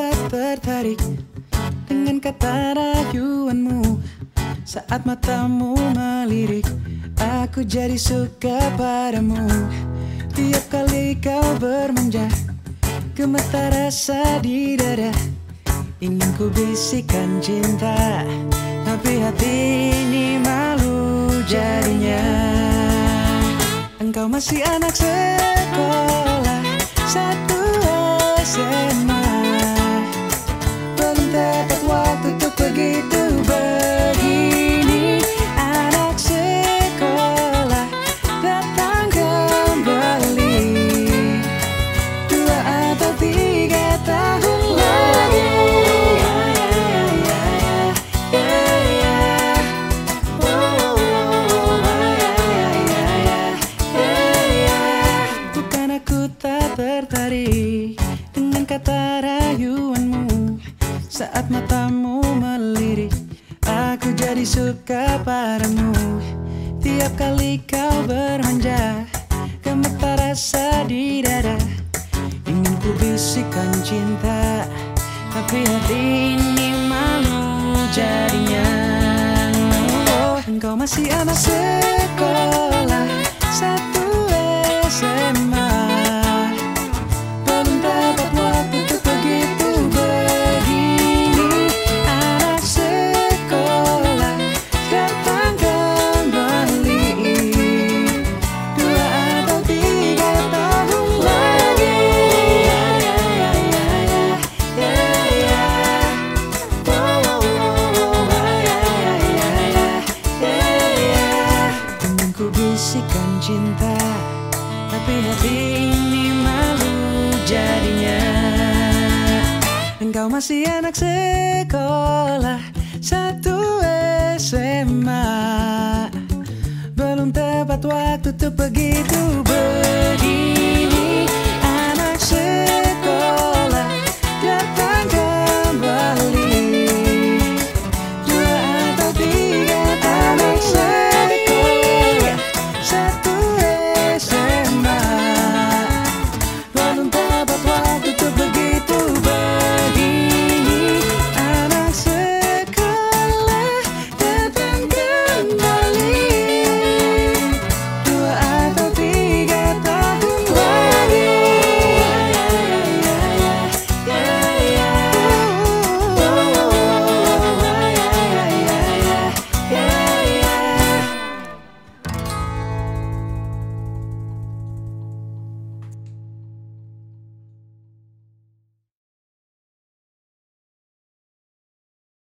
tak tertarik dengan kata rayuanmu. Saat matamu melirik Aku jadi suka padamu. Tiap kali kau bermanja Gemetar rasa di dada. Ingin ku bisikan cinta Tapi hati ini malu jadinya. Engkau masih anak sekolah Satu SMA jadi suka padamu. Tiap kali kau bermanja Gemetar rasa di dada. Ingin ku bisikan cinta Tapi hati ini malu jadinya. Oh, Engkau masih anak sekolah cinta Tapi hati ini malu jadinya. Engkau masih anak sekolah Satu SMA Belum tepat waktu untuk begitu